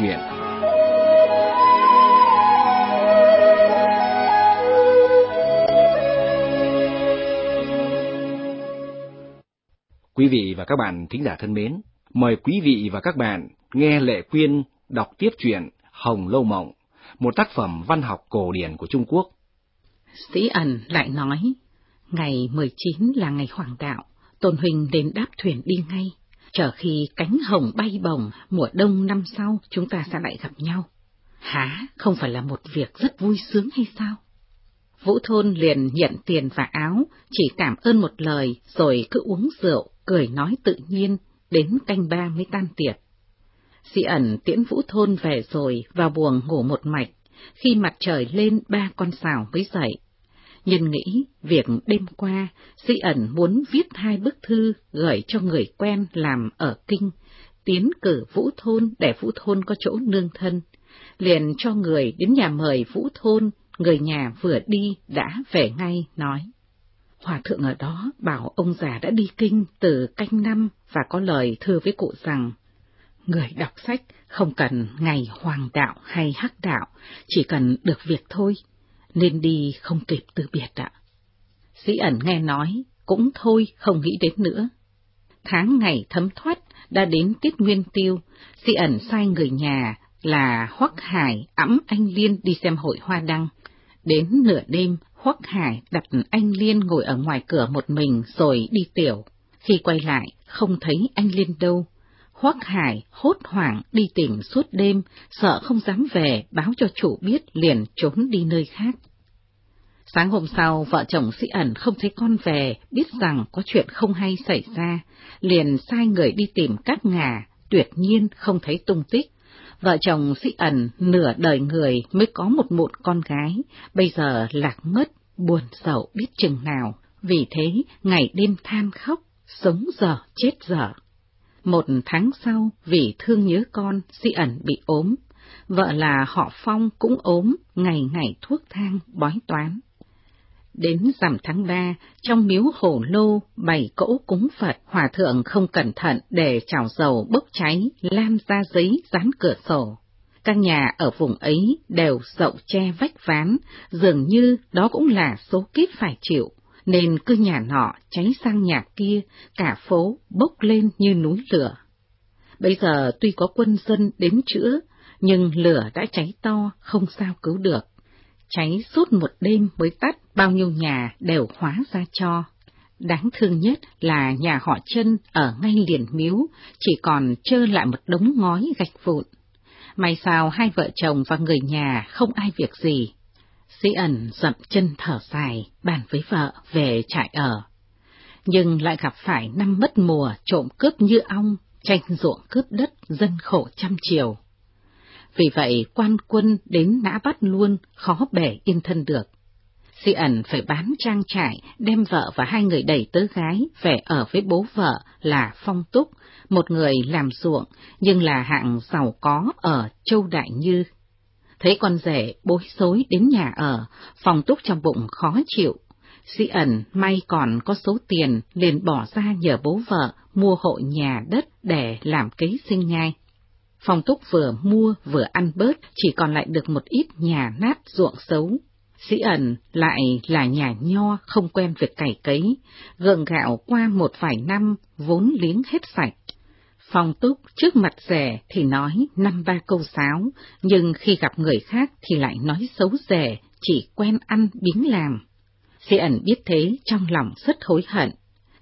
chuyện. Quý vị và các bạn thính giả thân mến, mời quý vị và các bạn nghe Lệ Quyên đọc tiếp truyện Hồng Lâu Mộng, một tác phẩm văn học cổ điển của Trung Quốc. Sĩ ẩn lại nói, ngày 19 là ngày hoàng đạo, Tôn Huỳnh đến đáp thuyền đi ngay, chờ khi cánh hồng bay bồng, mùa đông năm sau chúng ta sẽ lại gặp nhau. Hả, không phải là một việc rất vui sướng hay sao? Vũ Thôn liền nhận tiền và áo, chỉ cảm ơn một lời rồi cứ uống rượu, cười nói tự nhiên, đến canh ba mới tan tiệc. Sĩ ẩn tiễn Vũ Thôn về rồi vào buồng ngủ một mạch, khi mặt trời lên ba con sào mới dậy. Nhân nghĩ việc đêm qua, Sĩ ẩn muốn viết hai bức thư gửi cho người quen làm ở kinh, tiến cử Vũ Thôn để Vũ Thôn có chỗ nương thân. Liền cho người đến nhà mời Vũ Thôn, người nhà vừa đi đã về ngay, nói. Hòa thượng ở đó bảo ông già đã đi kinh từ canh năm và có lời thưa với cụ rằng, người đọc sách không cần ngày hoàng đạo hay hắc đạo, chỉ cần được việc thôi, nên đi không kịp từ biệt ạ. Sĩ ẩn nghe nói, cũng thôi không nghĩ đến nữa. Tháng ngày thấm thoát đã đến tiết nguyên tiêu, sĩ ẩn sai người nhà là Hoắc Hải ẵm anh Liên đi xem hội hoa đăng. Đến nửa đêm, Hoắc Hải đặt anh Liên ngồi ở ngoài cửa một mình rồi đi tiểu. Khi quay lại, không thấy anh Liên đâu. Hoắc Hải hốt hoảng đi tìm suốt đêm, sợ không dám về, báo cho chủ biết liền trốn đi nơi khác. Sáng hôm sau, vợ chồng sĩ ẩn không thấy con về, biết rằng có chuyện không hay xảy ra, liền sai người đi tìm các ngà, tuyệt nhiên không thấy tung tích. Vợ chồng sĩ ẩn nửa đời người mới có một mụn con gái, bây giờ lạc mất, buồn sầu biết chừng nào, vì thế ngày đêm than khóc, sống dở chết dở. Một tháng sau, vì thương nhớ con, di ẩn bị ốm. Vợ là họ Phong cũng ốm, ngày ngày thuốc thang, bói toán. Đến rằm tháng ba, trong miếu hồ lô bày cỗ cúng Phật, hòa thượng không cẩn thận để chảo dầu bốc cháy, lam ra giấy dán cửa sổ. Các nhà ở vùng ấy đều dậu che vách ván, dường như đó cũng là số kiếp phải chịu, nên cứ nhà nọ cháy sang nhà kia, cả phố bốc lên như núi lửa. Bây giờ tuy có quân dân đến chữa, nhưng lửa đã cháy to, không sao cứu được. Cháy suốt một đêm mới tắt, bao nhiêu nhà đều hóa ra cho. Đáng thương nhất là nhà họ chân ở ngay liền miếu, chỉ còn trơ lại một đống ngói gạch vụn. May sao hai vợ chồng và người nhà không ai việc gì. Sĩ ẩn dậm chân thở dài, bàn với vợ về trại ở. Nhưng lại gặp phải năm mất mùa trộm cướp như ong, tranh ruộng cướp đất, dân khổ trăm chiều. Vì vậy quan quân đến nã bắt luôn, khó bể yên thân được. Sĩ ẩn phải bán trang trại, đem vợ và hai người đẩy tớ gái về ở với bố vợ là Phong Túc, một người làm ruộng, nhưng là hạng giàu có ở Châu Đại Như. Thấy con rể bối rối đến nhà ở, Phong Túc trong bụng khó chịu. sĩ ẩn may còn có số tiền liền bỏ ra nhờ bố vợ mua hộ nhà đất để làm kế sinh nhai. Phong Túc vừa mua vừa ăn bớt, chỉ còn lại được một ít nhà nát ruộng xấu. Sĩ ẩn lại là nhà nho không quen việc cày cấy, gượng gạo qua một vài năm vốn liếng hết sạch. Phong Túc trước mặt rẻ thì nói năm ba câu sáo, nhưng khi gặp người khác thì lại nói xấu rẻ, chỉ quen ăn biếng làm. Sĩ ẩn biết thế trong lòng rất hối hận,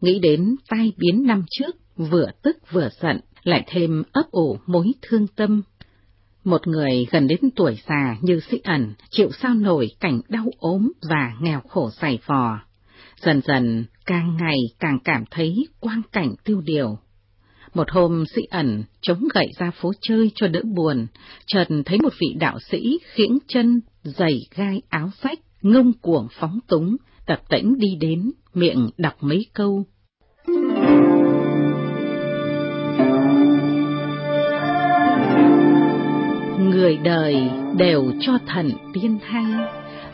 nghĩ đến tai biến năm trước, vừa tức vừa giận, lại thêm ấp ủ mối thương tâm. Một người gần đến tuổi già như sĩ ẩn, chịu sao nổi cảnh đau ốm và nghèo khổ dày vò. Dần dần, càng ngày càng cảm thấy quang cảnh tiêu điều. Một hôm sĩ ẩn chống gậy ra phố chơi cho đỡ buồn, Trần thấy một vị đạo sĩ khiễng chân, giày gai áo sách, ngông cuồng phóng túng, tập tễnh đi đến, miệng đọc mấy câu. người đời đều cho thần tiên hay,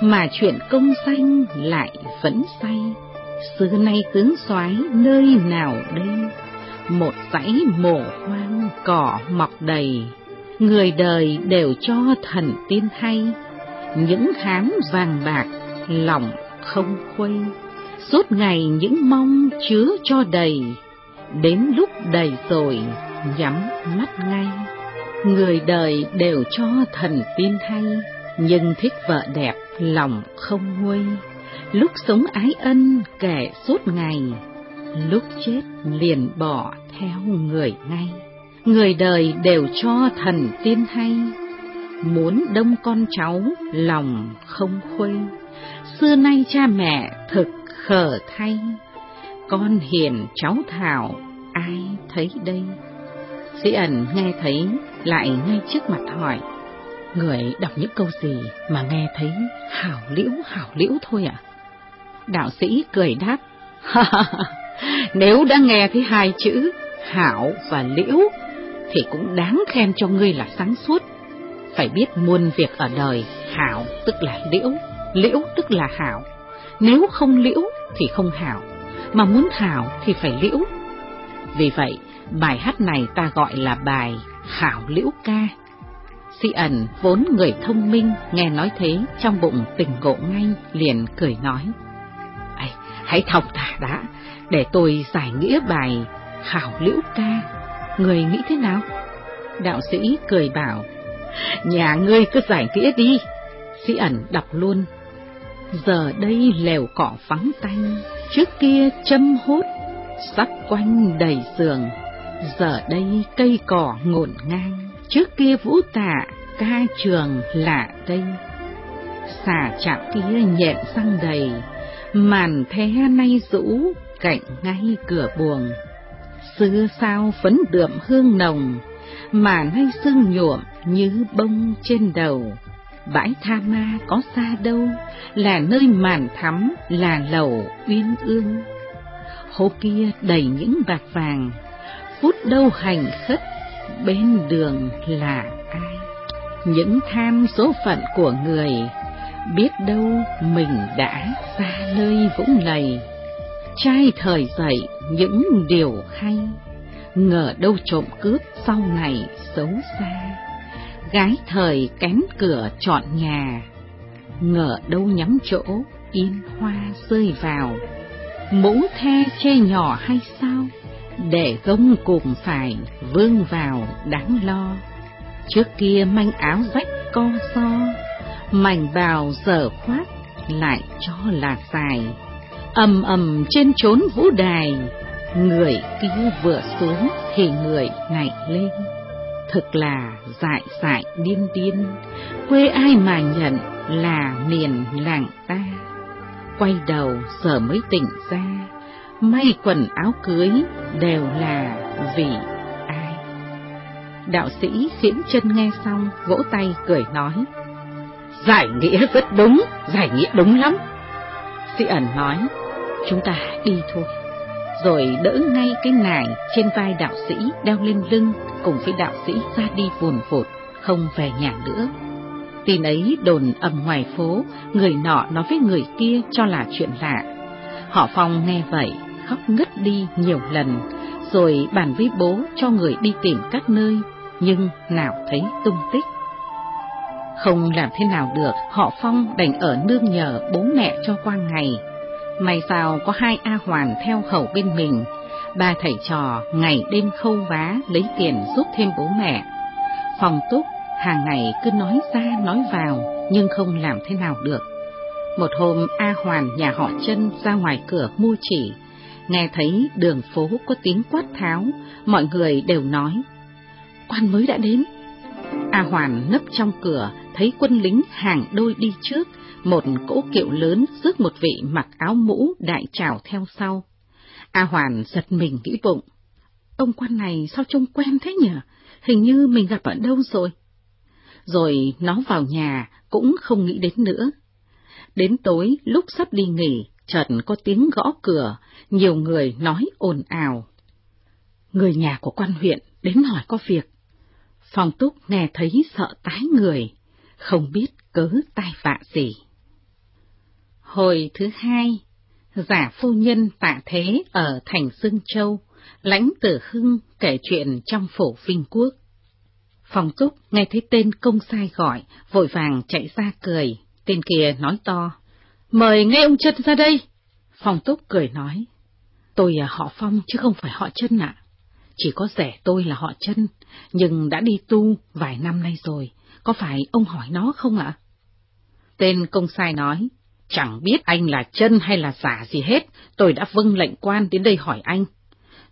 mà chuyện công danh lại vẫn say. Xưa nay tướng soái nơi nào đây, một dãy mồ hoang cỏ mọc đầy, người đời đều cho thần tiên hay, những hám vàng bạc, lòng không khuây, suốt ngày những mong chứa cho đầy, đến lúc đầy rồi nhắm mắt ngay. Người đời đều cho thần tiên hay, nhưng thích vợ đẹp lòng không nguôi, lúc sống ái ân kẻ suốt ngày, lúc chết liền bỏ theo người ngay. Người đời đều cho thần tiên hay, muốn đông con cháu lòng không khuê. Xưa nay cha mẹ thực khờ thay, con hiền cháu thảo ai thấy đây? Sĩ ẩn nghe thấy lại ngay trước mặt hỏi, người đọc những câu gì mà nghe thấy hảo liễu hảo liễu thôi ạ? Đạo sĩ cười đáp, ha ha ha nếu đã nghe thấy hai chữ hảo và liễu thì cũng đáng khen cho ngươi là sáng suốt. Phải biết muôn việc ở đời, hảo tức là liễu, liễu tức là hảo. Nếu không liễu thì không hảo, mà muốn hảo thì phải liễu. Vì vậy, bài hát này ta gọi là bài Hảo Liễu Ca. Si ẩn vốn người thông minh, nghe nói thế, trong bụng tình ngộ ngay, liền cười nói. Hãy thọc thả đã, để tôi giải nghĩa bài khảo Liễu Ca. Người nghĩ thế nào? Đạo sĩ cười bảo, nhà ngươi cứ giải nghĩa đi. sĩ ẩn đọc luôn. Giờ đây lều cỏ vắng tanh, trước kia châm hốt, sắp quanh đầy giường. Giờ đây cây cỏ ngổn ngang, trước kia vũ tạ, ca trường lạ đây. Xà chạm kia nhẹn răng đầy, màn thế nay rũ cạnh ngay cửa buồng. Xưa sao phấn đượm hương nồng, mà nay sương nhuộm như bông trên đầu. Bãi Tha Ma có xa đâu, là nơi màn thắm, là lầu uyên ương. Hồ kia đầy những bạc vàng, phút đâu hành khất, bên đường là ai? Những tham số phận của người, biết đâu mình đã xa nơi vũng lầy trai thời dậy những điều hay, ngờ đâu trộm cướp sau này xấu xa. Gái thời kén cửa chọn nhà, ngờ đâu nhắm chỗ yên hoa rơi vào. Mũ the che nhỏ hay sao, để gông cùng phải vương vào đáng lo. Trước kia manh áo rách co so, mảnh bào dở khoát lại cho là dài ầm ầm trên chốn vũ đài, người kia vừa xuống thì người nhảy lên. Thực là dại dại điên điên, quê ai mà nhận là miền làng ta. Quay đầu giờ mới tỉnh ra, may quần áo cưới đều là vì ai. Đạo sĩ khiến chân nghe xong, vỗ tay cười nói, Giải nghĩa rất đúng, giải nghĩa đúng lắm. Sĩ ẩn nói, chúng ta đi thôi. Rồi đỡ ngay cái nải trên vai đạo sĩ đeo lên lưng cùng với đạo sĩ ra đi buồn phột, không về nhà nữa. Tin ấy đồn ầm ngoài phố, người nọ nói với người kia cho là chuyện lạ. Họ Phong nghe vậy, khóc ngất đi nhiều lần, rồi bàn với bố cho người đi tìm các nơi, nhưng nào thấy tung tích. Không làm thế nào được, họ Phong đành ở nương nhờ bố mẹ cho qua ngày, May sao có hai A Hoàn theo hầu bên mình, ba thầy trò ngày đêm khâu vá lấy tiền giúp thêm bố mẹ. phong túc hàng ngày cứ nói ra nói vào nhưng không làm thế nào được. Một hôm A Hoàn nhà họ chân ra ngoài cửa mua chỉ, nghe thấy đường phố có tiếng quát tháo, mọi người đều nói, quan mới đã đến. A Hoàn nấp trong cửa, thấy quân lính hàng đôi đi trước, một cỗ kiệu lớn rước một vị mặc áo mũ đại trào theo sau. A Hoàn giật mình nghĩ bụng. Ông quan này sao trông quen thế nhỉ? Hình như mình gặp ở đâu rồi? Rồi nó vào nhà cũng không nghĩ đến nữa. Đến tối lúc sắp đi nghỉ, chợt có tiếng gõ cửa, nhiều người nói ồn ào. Người nhà của quan huyện đến hỏi có việc. Phong túc nghe thấy sợ tái người, không biết cớ tai vạ gì. Hồi thứ hai, giả phu nhân tạ thế ở thành Dương Châu, lãnh tử hưng kể chuyện trong phổ Vinh Quốc. Phòng túc nghe thấy tên công sai gọi, vội vàng chạy ra cười. Tên kia nói to, mời nghe ông chân ra đây. Phòng túc cười nói, tôi à, họ Phong chứ không phải họ chân ạ. Chỉ có rẻ tôi là họ chân, nhưng đã đi tu vài năm nay rồi, có phải ông hỏi nó không ạ? Tên công sai nói, chẳng biết anh là chân hay là giả gì hết, tôi đã vâng lệnh quan đến đây hỏi anh.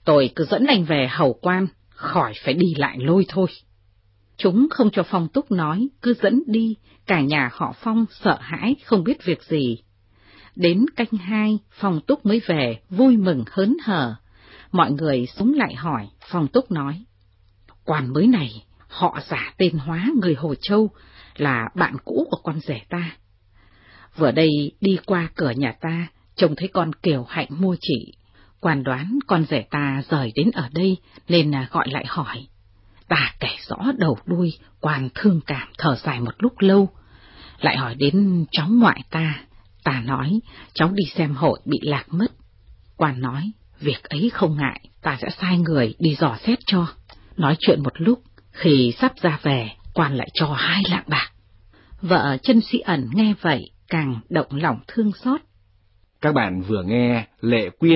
Tôi cứ dẫn anh về hầu quan, khỏi phải đi lại lôi thôi. Chúng không cho Phong Túc nói, cứ dẫn đi, cả nhà họ Phong sợ hãi, không biết việc gì. Đến canh hai, Phong Túc mới về, vui mừng hớn hở. Mọi người súng lại hỏi, Phong Túc nói. Quan mới này, họ giả tên hóa người Hồ Châu, là bạn cũ của con rể ta. Vừa đây đi qua cửa nhà ta, trông thấy con Kiều Hạnh mua chỉ. Quan đoán con rể ta rời đến ở đây nên à, gọi lại hỏi. Ta kể rõ đầu đuôi, quan thương cảm thở dài một lúc lâu. Lại hỏi đến cháu ngoại ta. Ta nói, cháu đi xem hội bị lạc mất. Quan nói, việc ấy không ngại, ta sẽ sai người đi dò xét cho. Nói chuyện một lúc, khi sắp ra về, quan lại cho hai lạng bạc. Vợ chân sĩ ẩn nghe vậy, càng động lòng thương xót. Các bạn vừa nghe Lệ Quyên